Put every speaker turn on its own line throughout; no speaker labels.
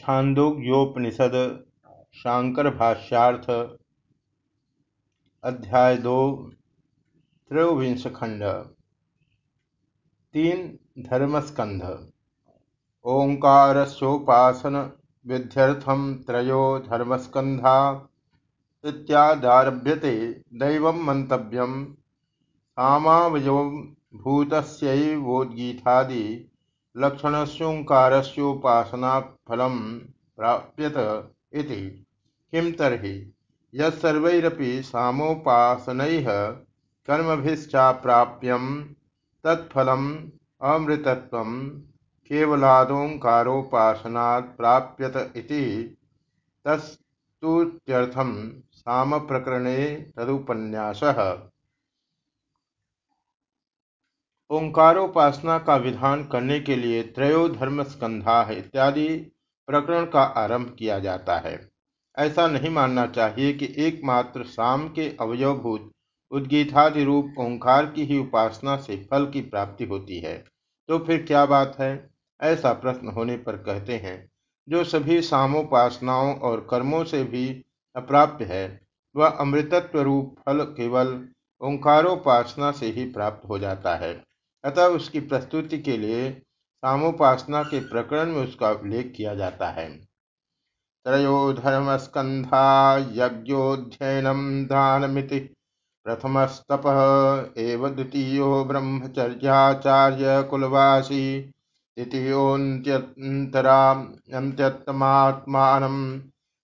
छांदोग्योपनिषद शांकर भाष्यार्थ अध्याय दो त्रयोविंश खंड तीन, धर्मस्कंध। ओंकारस्योपासन विध्यर्थम त्रयो धर्मस्कंधा, इत्यादारभ्यते दैव मंतव्यम सामावयवभूतस्यैवोद्गीतादि लक्षणस्योंकारस्योपासनाफलं प्राप्यत इति। किं तर्हि? यत्सर्वैरपि सामोपासनैः कर्मभिश्चाप्राप्यं तत्फलम् अमृतत्वं केवलादोंकारोपासनात् प्राप्यत इति। तस्तुत्यर्थं तदुपन्यासः। ओंकारोपासना का विधान करने के लिए त्रयो धर्म स्कंधा इत्यादि प्रकरण का आरंभ किया जाता है। ऐसा नहीं मानना चाहिए कि एकमात्र साम के अवयवभूत उद्गीतादि रूप ओंकार की ही उपासना से फल की प्राप्ति होती है। तो फिर क्या बात है? ऐसा प्रश्न होने पर कहते हैं, जो सभी सामोपासनाओं और कर्मों से भी अप्राप्य है, वह अमृतत्व रूप फल केवल ओंकारोपासना से ही प्राप्त हो जाता है। अतः उसकी प्रस्तुति के लिए सामोपासना के प्रकरण में उसका उल्लेख किया जाता है। त्रयो धर्मस्कंधा यज्ञोध्ययनम दानमिति प्रथमस्तप एव द्वितीयो ब्रह्मचर्याचार्य कुलवासी द्वितीयोऽन्त्यन्तरान्त्यत्तमात्मानम्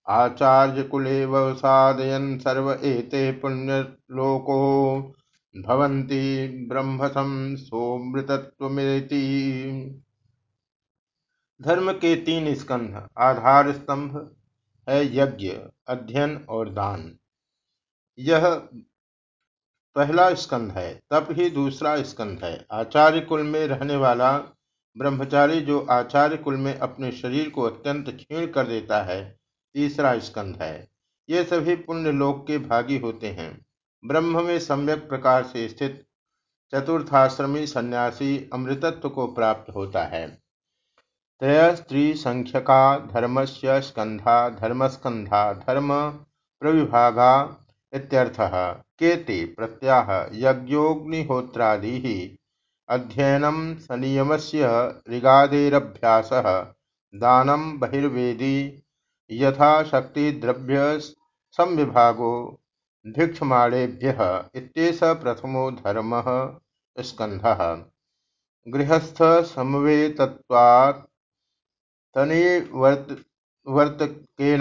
आचार्य कुले वसादयन सर्व एते पुण्यलोको भवन्ति ब्रह्मसम सोमृतत्वमिति। धर्म के तीन स्कंध, आधार स्तंभ, है यज्ञ, अध्ययन और दान। यह पहला स्कंध है, तब ही दूसरा स्कंध है। आचार्य कुल में रहने वाला ब्रह्मचारी जो आचार्य कुल में अपने शरीर को अत्यंत क्षीण कर देता है, तीसरा स्कंध है। ये सभी पुण्य लोक के भागी होते हैं। ब्रह्म में सम्यक प्रकार से स्थित चतुर्थाश्रमी सन्यासी अमृतत्व को प्राप्त होता है। त्रय स्त्री संख्यका, धर्मस्य स्कंधा धर्मस्कंधा धर्म प्रविभागा इत्यर्थः केते प्रत्याह यज्ञोग्निहोत्रादि अध्ययनम संयमस्य ऋगादेरभ्यासः दानम बहिर्वेदी यथाशक्ति द्रव्य संविभागो भिक्षमाणेभ्य प्रथमो धर्म स्कंध गृहस्थ समवेतत्वात् तनिवर्तकेन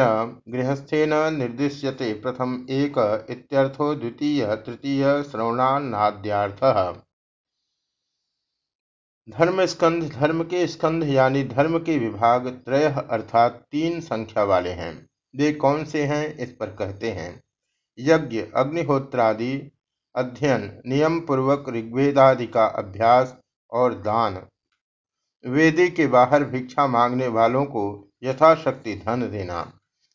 गृहस्थेन निर्दिश्यते प्रथम एक द्वितीय, तृतीय, श्रवणान्नाद्यार्थः। धर्म स्कंध धर्म के स्कंध यानी धर्म के विभाग त्रय अर्थात तीन संख्या वाले हैं। वे कौन से हैं, इस पर कहते हैं। यज्ञ, अग्निहोत्रादि अध्ययन नियम पूर्वक ऋग्वेदादि का अभ्यास और दान। वेदी के बाहर भिक्षा मांगने वालों को यथाशक्ति धन देना।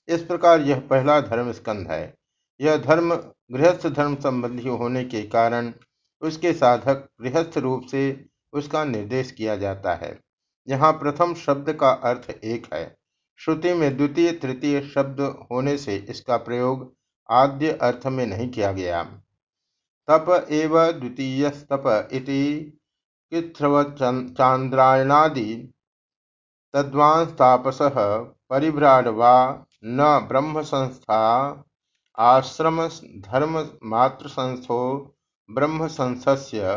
इस प्रकार यह पहला धर्म स्कंध है। यह धर्म गृहस्थ धर्म संबंधी होने के कारण उसके साधक गृहस्थ रूप से उसका निर्देश किया जाता है। यहाँ प्रथम शब्द का अर्थ एक है। श्रुति में द्वितीय, तृतीय शब्द होने से इसका प्रयोग आद्य अर्थ में नहीं किया गया। तप एव द्वितीय तप इति चांद्रायणादि तद्वांस्तापस परिभ्राड वा न ब्रह्म संस्था आश्रम धर्म मात्र संस्थो ब्रह्म संस्थस्य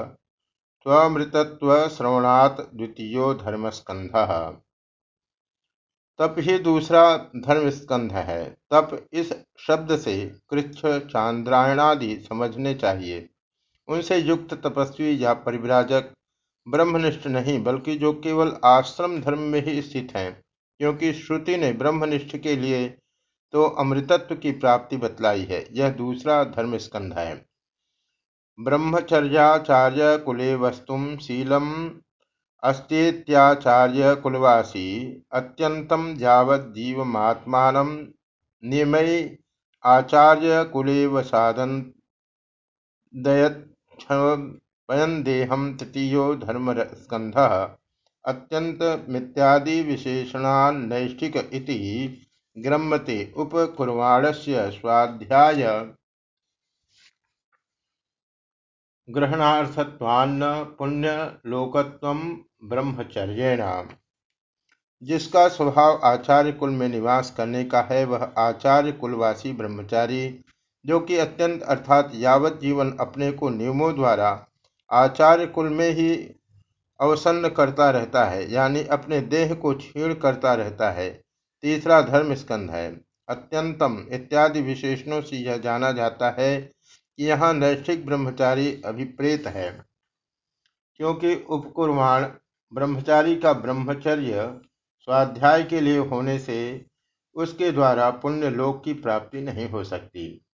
स्वमृतत्व श्रवणात् द्वितीयो धर्मस्कंध तप ही दूसरा धर्म स्कंध है। तप इस शब्द से कृच्छ चांद्रायणादि समझने चाहिए। उनसे युक्त तपस्वी या परिव्राजक ब्रह्मनिष्ठ नहीं, बल्कि जो केवल आश्रम धर्म में ही स्थित हैं, क्योंकि श्रुति ने ब्रह्मनिष्ठ के लिए तो अमृतत्व की प्राप्ति बतलाई है। यह दूसरा धर्म स्कंध है। ब्रह्मचर्याचार्य कुले वस्तुम शीलम अस्तेत्याचार्य कुलवासी अत्यंतम यावज्जीवमात्मान नियमय आचार्य कुलेव साधन दयन देहम तृतीयो धर्म स्कंध अत्यन्तमित्यादि विशेषणान्नैष्ठिक इति ग्रम्यते उपकुर्वाणस्य स्वाध्याय। ग्रहणार्थत्वान्न पुण्यलोकत्वं ब्रह्मचर्येण। जिसका स्वभाव आचार्य कुल में निवास करने का है, वह आचार्य कुलवासी ब्रह्मचारी, जो कि अत्यंत अर्थात यावत जीवन अपने को नियमों द्वारा आचार्य कुल में ही अवसन्न करता रहता है, यानी अपने देह को छीण करता रहता है। तीसरा धर्म स्कंध है। अत्यंतम इत्यादि विशेषणों से यह जाना जाता है कि यहाँ नैष्ठिक ब्रह्मचारी अभिप्रेत है। क्योंकि उपकुर्वाण ब्रह्मचारी का ब्रह्मचर्य स्वाध्याय के लिए होने से उसके द्वारा पुण्य लोक की प्राप्ति नहीं हो सकती।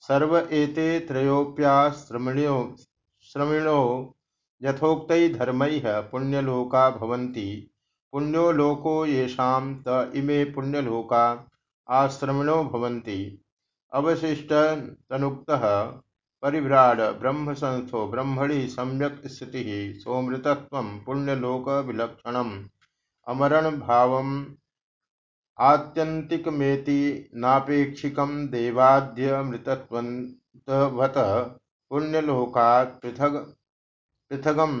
सर्व एते त्रयोप्याश्रमिणो श्रमिणो यथोक्त धर्म पुण्यलोका भवन्ति। पुण्यो लोको येषाम त इमे पुण्यलोका आश्रमिणो भवन्ति। अवशिष्ट तनुक्त परिभ्राड ब्रह्म संस्थो ब्रह्मणि, सम्यक स्थिति, सोमृतत्व पुण्यलोक विलक्षण अमरण भाव आत्यंतिकमेति नापेक्षिकं देवाद्यमृतत्ववत् पुण्यलोकात् पृथग, पृथगम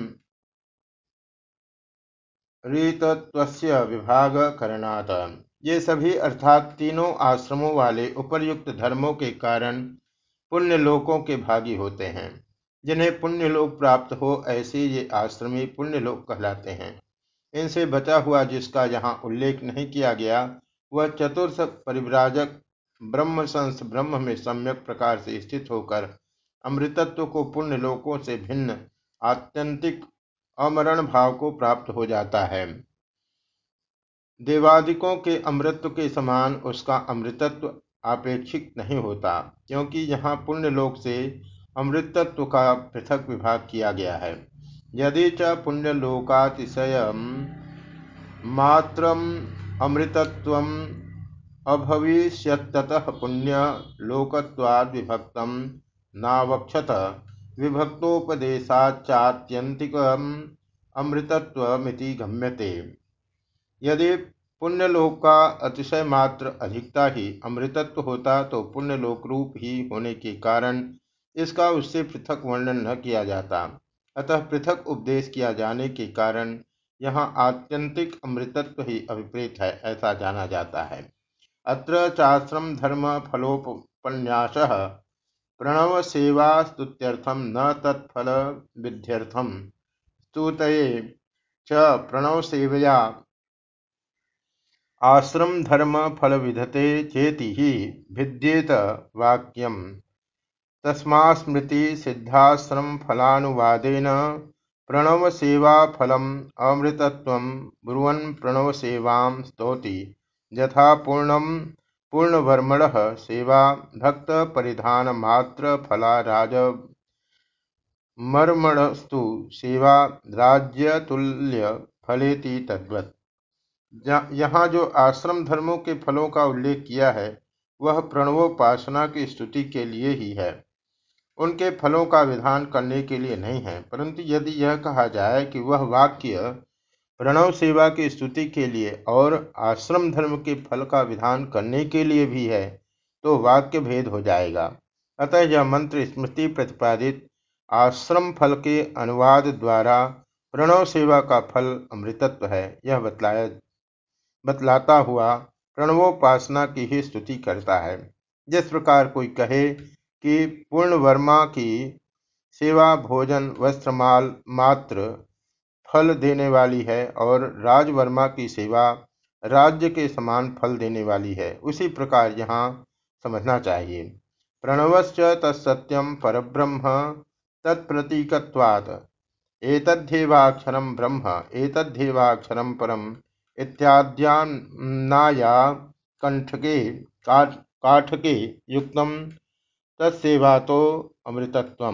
रीतत्वस्य विभाग करणात ये सभी अर्थात तीनों आश्रमों वाले उपर्युक्त धर्मों के कारण पुण्यलोकों के भागी होते हैं। जिन्हें पुण्यलोक प्राप्त हो, ऐसे ये आश्रमी पुण्यलोक कहलाते हैं। इनसे बचा हुआ जिसका यहाँ उल्लेख नहीं किया गया, वह चतुर्थ परिव्राजक ब्रह्म संस ब्रह्म में सम्यक प्रकार से स्थित होकर अमृतत्व को पुण्य लोकों से भिन्न, आत्यंतिक अमरण भाव को प्राप्त हो जाता है। देवादिकों के अमृत्व के समान उसका अमृतत्व आपेक्षिक नहीं होता, क्योंकि यहाँ पुण्य लोक से अमृतत्व का पृथक विभाग किया गया है। यदि च पुण्यलोकातिशय मात्र अमृतत्वम् अभविष्यत्ततः पुण्यलोकत्वाद्विभक्तं नावक्षत विभक्तोपदेशाच्चात्यन्तिकम् अमृतत्वमिति गम्यते। यदि पुण्यलोक का अतिशय मात्र अधिकता ही अमृतत्व होता तो पुण्यलोक रूप ही होने के कारण इसका उससे पृथक वर्णन न किया जाता। अतः पृथक उपदेश किया जाने के कारण यहाँ आत्यंतिक अमृतत्व ही अभिप्रेत है, ऐसा जाना जाता है। अत्र चाश्रम धर्म फलोपन्यास प्रणव सेवा स्तुत्यर्थम न तत्फल विध्यर्थम स्तुत च प्रणव सेवया आश्रम धर्म फल विधते चेति ही भिद्येत वाक्यम। तस्मास्मृति सिद्धाश्रम फलानुवादेन प्रणव सेवा फलम अमृतत्व ब्रुवन प्रणव सेवा स्तौति। यथा पूर्णम पूर्णवर्मण सेवा भक्त परिधान मात्र फला राज। मर्मणस्तु सेवा राज्य तुल्य फलेति तद्वत। यहाँ जो आश्रम धर्मों के फलों का उल्लेख किया है, वह प्रणवोपासना की स्तुति के लिए ही है। उनके फलों का विधान करने के लिए नहीं है, परंतु यदि यह कहा जाए कि वह वाक्य प्रणव सेवा की स्तुति के लिए और आश्रम धर्म के फल का विधान करने के लिए भी है तो वाक्य भेद हो जाएगा। अतः यह मंत्र स्मृति प्रतिपादित आश्रम फल के अनुवाद द्वारा प्रणव सेवा का फल अमृतत्व है, यह बतलाया बतलाता हुआ प्रणवोपासना की ही स्तुति करता है। जिस प्रकार कोई कहे कि पूर्ण वर्मा की सेवा, भोजन वस्त्रमाल मात्र फल देने वाली है और राजवर्मा की सेवा राज्य के समान फल देने वाली है, उसी प्रकार यहाँ समझना चाहिए। प्रणवश्च तत्सत्यम परब्रह्म तत्प्रतीकत्वात्। एतद्धेवाक्षरम ब्रह्म एतद्धेवाक्षरम परम इत्याद्यान्नाया कंठके काठके युक्तम तत्सेवा तो अमृतत्व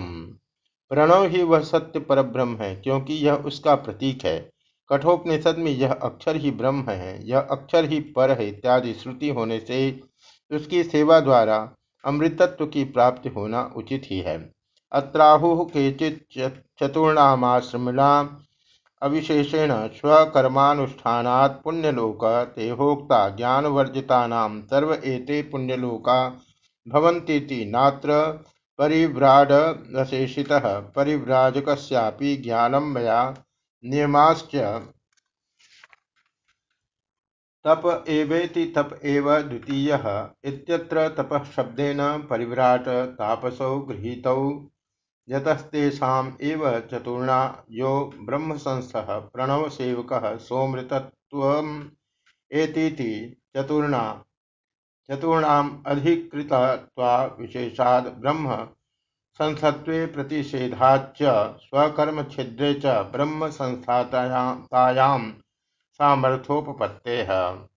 प्रणव ही वह सत्य पर ब्रह्म है, क्योंकि यह उसका प्रतीक है। कठोपनिषद में यह अक्षर ही ब्रह्म है, यह अक्षर ही पर है इत्यादि श्रुति होने से उसकी सेवा द्वारा अमृतत्व की प्राप्ति होना उचित ही है। अत्राहु केचित चतुर्णाश्रमिणा अविशेषेण स्वकर्मानुष्ठानात् पुण्यलोक तेहोक्ता ज्ञानवर्जितानां सर्व एते पुण्यलोका भवन्तीति नात्र परिव्राडवशेषितः परिव्राजकस्यापि ज्ञानं मया नियमाश्च। तप एवेति तप एव द्वितीयः। इत्यत्र तपः शब्देन परिव्राट, तापसौ गृहीतौ। यतस्तेषाम् एव चतुर्णा। यो ब्रह्मसंस्थः प्रणवसेवकः सोमृतत्वम् एतीति चतुर्णा। चतुर्णाम् अधिकृतत्वाविशेषाद् ब्रह्म संस्थत्वे प्रतिषेधाच्च स्वकर्मछिद्रे च ब्रह्म संस्थातायाम् सामर्थ्योपत्ते है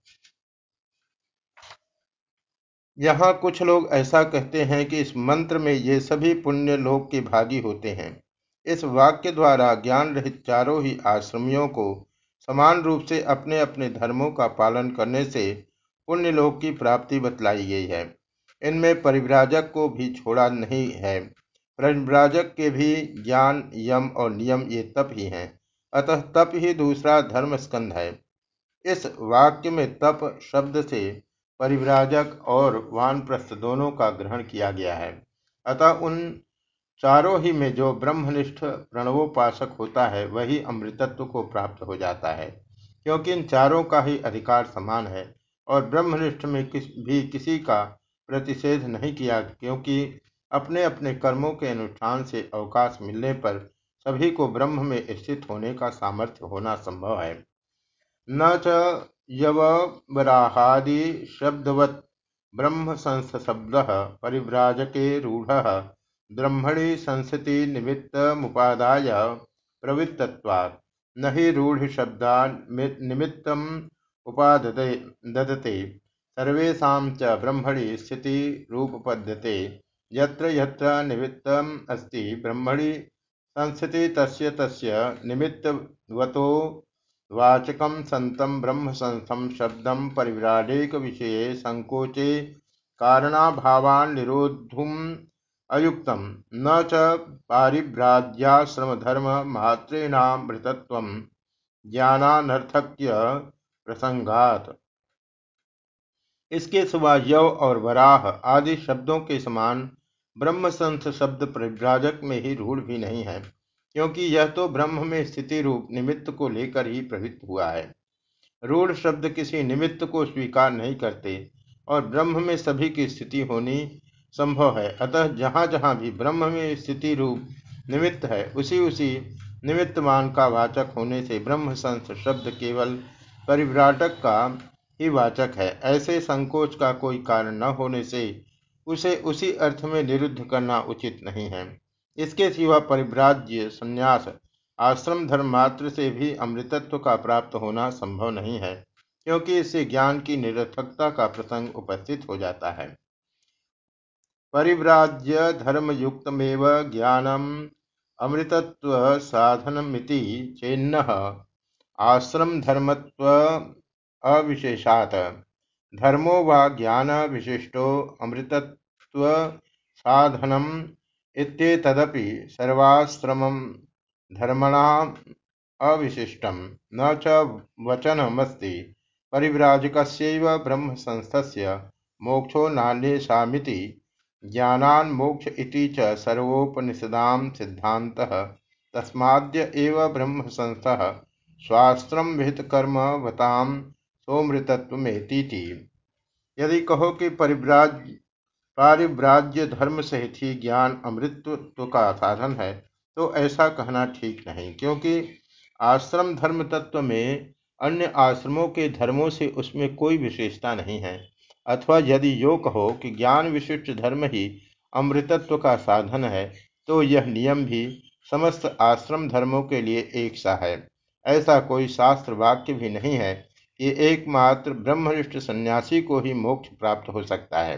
यहाँ कुछ लोग ऐसा कहते हैं कि इस मंत्र में ये सभी पुण्य लोक के भागी होते हैं। इस वाक्य द्वारा ज्ञान रहित चारों ही आश्रमियों को समान रूप से अपने अपने धर्मों का पालन करने से पुण्य की प्राप्ति बतलाई गई है। इनमें परिव्राजक को भी छोड़ा नहीं है। परिव्राजक के भी ज्ञान, यम और नियम ये तप ही हैं। अतः तप ही दूसरा धर्म स्कंध है। इस वाक्य में तप शब्द से परिव्राजक और वानप्रस्थ दोनों का ग्रहण किया गया है। अतः उन चारों ही में जो ब्रह्मनिष्ठ प्रणवोपासक होता है, वही अमृतत्व को प्राप्त हो जाता है, क्योंकि इन चारों का ही अधिकार समान है और ब्रह्मनिष्ठ में किस, भी किसी का प्रतिषेध नहीं किया, क्योंकि अपने अपने कर्मों के अनुष्ठान से अवकाश मिलने पर सभी को ब्रह्म में स्थित होने का सामर्थ्य होना संभव है। न च यवराहादि शब्दवत् ब्रह्म शब्द परिव्राजके रूढ़ ब्रह्मणि संस्थिति निमित्तमुपादाय प्रवृत्तत्वात्। न हि रूढ़शब्दा निमित्तम उपादते, ददते। सर्वेषां च ब्रह्मणि स्थिति रूपपद्यते। यत्र यत्र निमित्तम अस्ति ब्रह्मणि संस्थिति तस्य तस्य निमित्तवतो वाचकं सन्तं ब्रह्मसंस्थं विषये संकोचे निरोद्धुम् अयुक्तं। न च पारिभ्राज्याश्रमधर्म मात्रेणामृतत्वं ज्ञानानर्थक्य प्रसंगात। इसके सिवा यव और वराह आदि शब्दों के समान ब्रह्मसंथ शब्द परिभ्राजक में ही रूढ़ भी नहीं है। क्योंकि यह तो ब्रह्म में स्थिति रूप निमित्त को लेकर ही प्रवृत्त हुआ है। रूढ़ शब्द किसी निमित्त को स्वीकार नहीं करते और ब्रह्म में सभी की स्थिति होनी संभव है। अतः जहाँ जहाँ भी ब्रह्म में स्थिति रूप निमित्त है, उसी उसी निमित्तमान का वाचक होने से ब्रह्म संस्थ शब्द केवल परिव्राटक का ही वाचक है। ऐसे संकोच का कोई कारण न होने से उसे उसी अर्थ में निरुद्ध करना उचित नहीं है। इसके सिवा परिव्राज्य संन्यास, आश्रम धर्म मात्र से भी अमृतत्व का प्राप्त होना संभव नहीं है, क्योंकि इससे ज्ञान की निरर्थकता का प्रसंग उपस्थित हो जाता है। परिव्राज्य धर्मयुक्तमेव ज्ञानम, अमृतत्व साधनमिति चेन्न, आश्रम धर्मत्व अविशेषात, धर्मो व ज्ञान विशिष्टो अमृतत्व साधनम इत्येतदपि सर्वाश्रमं धर्मणाम् अविशिष्टं। न च वचनमस्ति। परिव्राजकस्यैव ब्रह्मसंस्थस्य मोक्षो नान्येषामिति ज्ञानान्मोक्ष इति च सर्वोपनिषदां सिद्धान्तः। तस्माद्य एव ब्रह्मसंस्थः स्वास्त्रम विहित कर्म वताम सोमृतत्व में तीति यदि कहो कि परिव्राज पारिव्राज्य धर्म सहित ही ज्ञान अमृतत्व का साधन है तो ऐसा कहना ठीक नहीं, क्योंकि आश्रम धर्म तत्व में अन्य आश्रमों के धर्मों से उसमें कोई विशेषता नहीं है। अथवा यदि यो कहो कि ज्ञान विशिष्ट धर्म ही अमृतत्व का साधन है तो यह नियम भी समस्त आश्रम धर्मों के लिए एक सा है। ऐसा कोई शास्त्र वाक्य भी नहीं है कि एकमात्र ब्रह्मनिष्ठ सन्यासी को ही मोक्ष प्राप्त हो सकता है।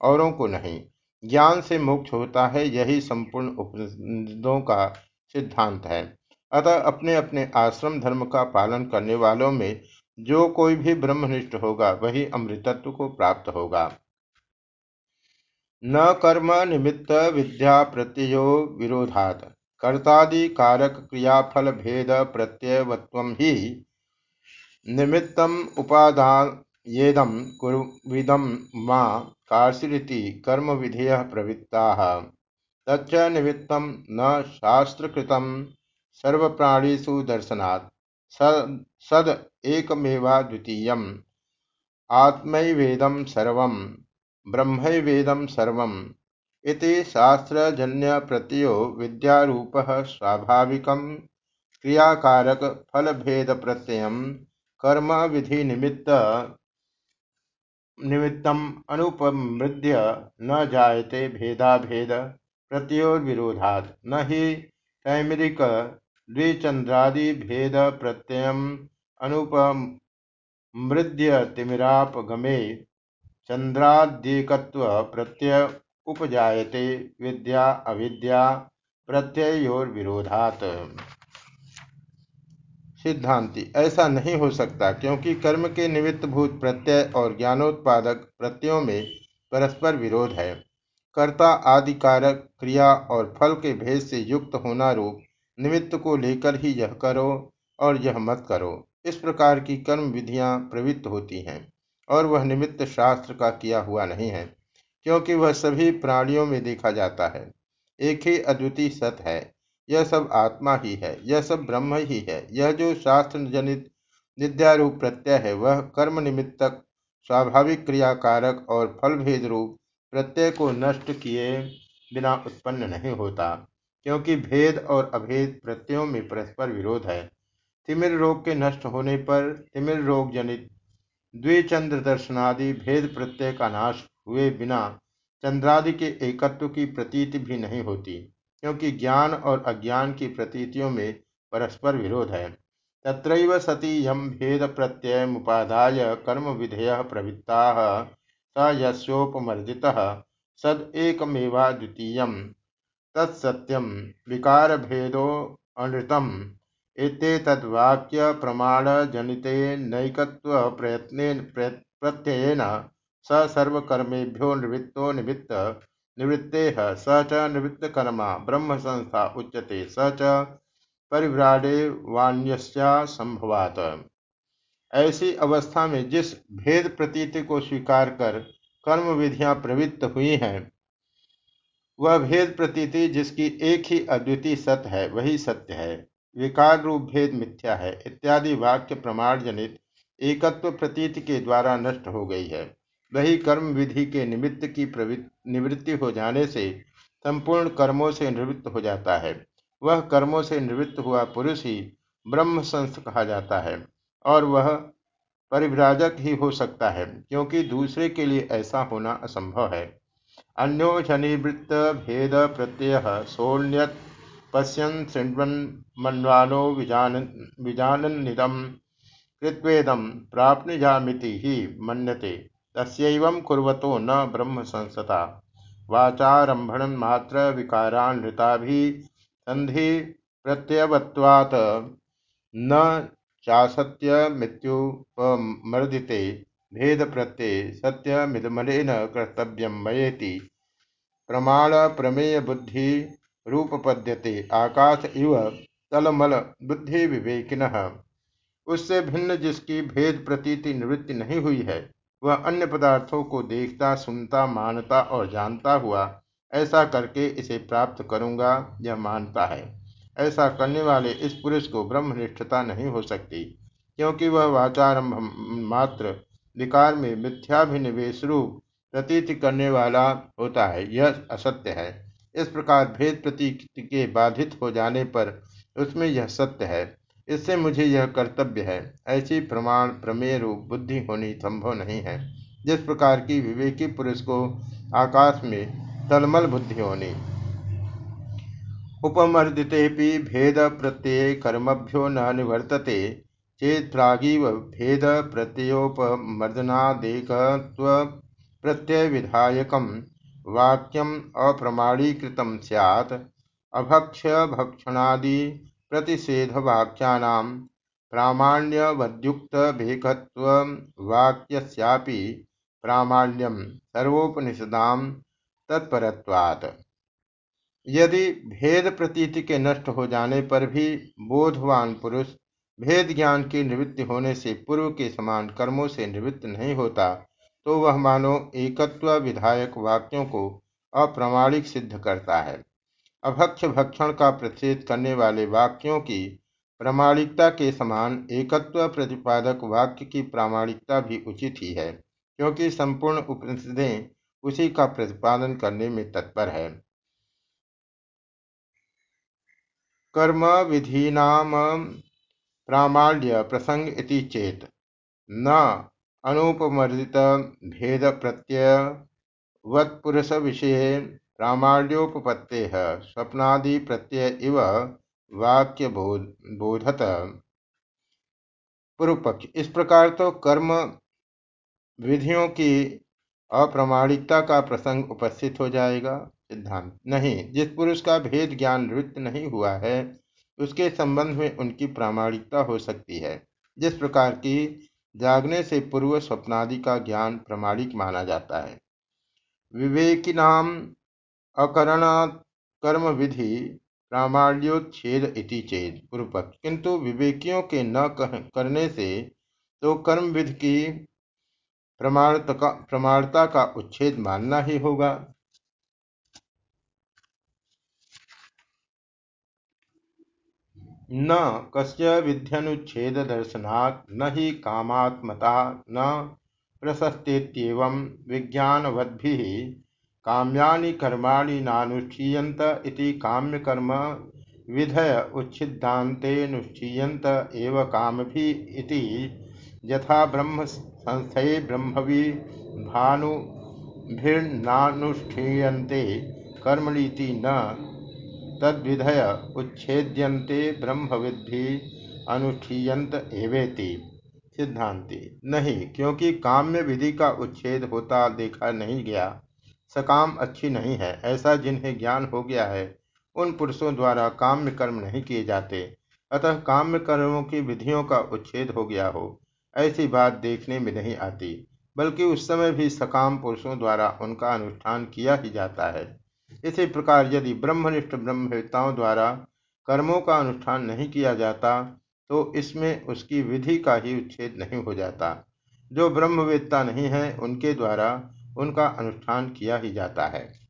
औरों को नहीं। ज्ञान से मोक्ष होता है, यही संपूर्ण उपनिषदों का सिद्धांत है। अतः अपने अपने आश्रम धर्म का पालन करने वालों में जो कोई भी ब्रह्मनिष्ठ होगा, वही अमृतत्व को प्राप्त होगा। न कर्म निमित्त विद्या प्रत्ययो विरोधात। कर्तादि कारक क्रियाफल भेद प्रत्ययवत्व ही निमित्तम उपादायेदम कुरुविदम मा कर्म विधेय प्रवृत्ता। तच्च निमित्तम न शास्त्रकृतं सर्वप्राणीषु दर्शनात्। सद एकमेवाद्वितीयम् आत्मैवेदं सर्वं, ब्रह्मैवेदं सर्वम्। इति शास्त्रजन्यप्रत्ययो विद्यारूपः स्वाभाविकं क्रियाकारक फलभेद प्रत्यय कर्म विधि निमित्त निमित्तम अनुपमृद्य न जायते भेदाभेद, प्रत्योर्विरोधात् न ही तैमरिक द्विचंद्रादि भेद प्रत्यय अनुपमृद्य तिमिरापगमे चंद्राद्येकत्व प्रत्यय उपजायते विद्या अविद्या प्रत्ययोर्विरोधात्। सिद्धांति। ऐसा नहीं हो सकता, क्योंकि कर्म के निमित्त भूत प्रत्यय और ज्ञानोत्पादक प्रत्ययों में परस्पर विरोध है। कर्ता आदि कारक क्रिया और फल के भेद से युक्त होना रूप निमित्त को लेकर ही यह करो और यह मत करो। इस प्रकार की कर्म विधियाँ प्रवृत्त होती हैं और वह निमित्त शास्त्र का किया हुआ नहीं है, क्योंकि वह सभी प्राणियों में देखा जाता है। एक ही अद्वितीय सत है। यह सब आत्मा ही है, यह सब ब्रह्म ही है। यह जो शास्त्र जनित निद्यारूप प्रत्यय है, वह कर्म निमित्तक स्वाभाविक क्रियाकारक और फल भेद रूप प्रत्यय को नष्ट किए बिना उत्पन्न नहीं होता, क्योंकि भेद और अभेद प्रत्ययों में परस्पर विरोध है। तिमिर रोग के नष्ट होने पर तिमिर रोग जनित द्विचंद्र दर्शनादि भेद प्रत्यय का नाश हुए बिना चंद्रादि के एकत्व की प्रतीति भी नहीं होती। क्योंकि ज्ञान और अज्ञान की प्रतीतियों में परस्पर विरोध है। तत्रैव सती यम भेद प्रत्यय मुपादाय कर्म विधेय प्रवृत्ता स यस्योपमर्दितः सद एकमेवा द्वितीय तत्सत्यम विकार भेदो अनृतम एतेतद्वाक्य प्रमाण जनिते नैकत्व प्रयत्न प्रत्ययन स सर्वकर्मेभ्यो निवृत्तो निमित्त निवृत्ते स च निवृत्तकर्मा ब्रह्म संस्था उच्यते, स च परिव्राडे वाण्यस्या संभवात। ऐसी अवस्था में जिस भेद प्रतीति को स्वीकार कर कर्म विधियाँ प्रवृत्त हुई हैं, वह भेद प्रतीति जिसकी एक ही अद्वितीय सत्य है, वही सत्य है। विकार रूप भेद मिथ्या है, इत्यादि वाक्य प्रमाण जनित एकत्व प्रतीति के द्वारा नष्ट हो गई है। वही कर्म विधि के निमित्त की निवृत्ति हो जाने से संपूर्ण कर्मों से निवृत्त हो जाता है। वह कर्मों से निवृत्त हुआ पुरुष ही ब्रह्म संस्थ कहा जाता है और वह परिभ्राजक ही हो सकता है, क्योंकि दूसरे के लिए ऐसा होना असंभव है। अन्योनिवृत्त भेद प्रत्यय सोन्यत पश्यन शृण्वन् मन्वानो विजानन्निदम कृत्वेदम प्राप्नुयामिति ही मन्यते। तस्यैवं कुर्वतो न ब्रह्म संसता वाचारंभण मात्र विकारानृताभिसंधि प्रत्ययवत्वात् न चासत्यमित्युपमर्दिते। भेद प्रत्यय सत्यमिदमलेन कर्तव्यम मयेति। प्रमाण प्रमेय बुद्धि रूपपद्यते आकाश इव तलमल बुद्धि विवेकिन उससे भिन्न जिसकी भेद प्रतीति निवृत्ति नहीं हुई है वह अन्य पदार्थों को देखता, सुनता, मानता और जानता हुआ, ऐसा करके इसे प्राप्त करूँगा, यह मानता है। ऐसा करने वाले इस पुरुष को ब्रह्मनिष्ठता नहीं हो सकती, क्योंकि वह वाचारंभ मात्र, विकार में मिथ्याभिनिवेश रूप, प्रतीति करने वाला होता है, यह असत्य है। इस प्रकार भेद प्रतीति के बाधित हो जाने पर उसमें यह सत्य है। इससे मुझे यह कर्तव्य है। ऐसी प्रमाण, प्रमेय रूप, बुद्धि होनी संभव नहीं है। जिस प्रकार की विवेकी पुरुष को आकाश में तलमल बुद्धि होनी। उपमर्दिते भेद प्रत्यय कर्मभ्यो न निवर्तते। चेत प्रागीव भेद प्रत्ययोपमर्दनादेक प्रत्यय विधायक वाक्यम अप्रमाणीकृत सैत् अभक्ष्य, भक्षणादि प्रतिषेधवाक्यानां प्रामाण्यवद्युक्तभेकत्ववाक्यस्यापि प्रामाण्यं यदि भेद प्रतीति के नष्ट हो जाने पर भी बोधवान पुरुष भेद ज्ञान की निवृत्ति होने से पूर्व के समान कर्मों से निवृत्त नहीं होता तो वह मानो एकत्व विधायक वाक्यों को अप्रामाणिक सिद्ध करता है। अभक्ष भक्षण का प्रतिषेध करने वाले वाक्यों की प्रामाणिकता के समान एकत्व प्रतिपादक वाक्य की प्रामाणिकता भी उचित ही है, क्योंकि संपूर्ण उपनिषदें उसी का प्रतिपादन करने में तत्पर है। कर्म विधीनाम प्रामाण्य प्रसंग इति चेत, न अनुपमर्दित भेद प्रत्यय वत्पुरुष विषय प्रामाण्योपत्ते स्वप्नादि प्रत्यय इव वाक्य बोधत। पूर्व पक्ष इस प्रकार तो कर्म विधियों की अप्रमाणिकता का प्रसंग उपस्थित हो जाएगा। सिद्धांत, नहीं, जिस पुरुष का भेद ज्ञान निवृत्त नहीं हुआ है, उसके संबंध में उनकी प्रामाणिकता हो सकती है। जिस प्रकार की जागने से पूर्व स्वप्नादि का ज्ञान प्रमाणिक माना जाता है। विवेकी नाम अकरण कर्म विधि प्रामाण्योच्छेद इति चेत पूर्व किंतु विवेकियों के न करने से तो कर्म विधि की प्रमाणता का उच्छेद मानना ही होगा। न कस्य विध्यनुच्छेद दर्शनात् न ही कामात्मता न प्रशस्तेत्येवं विज्ञानवद्भिः काम्यानि कर्माणि नानुष्ठीयन्त इति काम्यकर्म विधय उच्छिद्दान्तेऽनुष्ठीयन्त एव कामभि इति। यथा ब्रह्म संस्थये ब्रह्मवि भानुभिर्नानुष्ठीयन्ते कर्मणीति न तद्विधय उच्छेद्यन्ते ब्रह्मविद्धि अनुष्ठीयंत एवेति। सिद्धांति नहीं, क्योंकि काम्य विधि का उच्छेद होता देखा नहीं गया। सकाम अच्छी नहीं है, ऐसा जिन्हें ज्ञान हो गया है, उन पुरुषों द्वारा काम्य कर्म नहीं किए जाते। अतः काम्य कर्मों की विधियों का उच्छेद हो गया हो, ऐसी बात देखने में नहीं आती, बल्कि उस समय भी सकाम पुरुषों द्वारा उनका अनुष्ठान किया ही जाता है। इसी प्रकार यदि ब्रह्मनिष्ठ ब्रह्मवेताओं द्वारा कर्मों का अनुष्ठान नहीं किया जाता तो इसमें उसकी विधि का ही उच्छेद नहीं हो जाता। जो ब्रह्मवेत्ता नहीं है, उनके द्वारा उनका अनुष्ठान किया ही जाता है।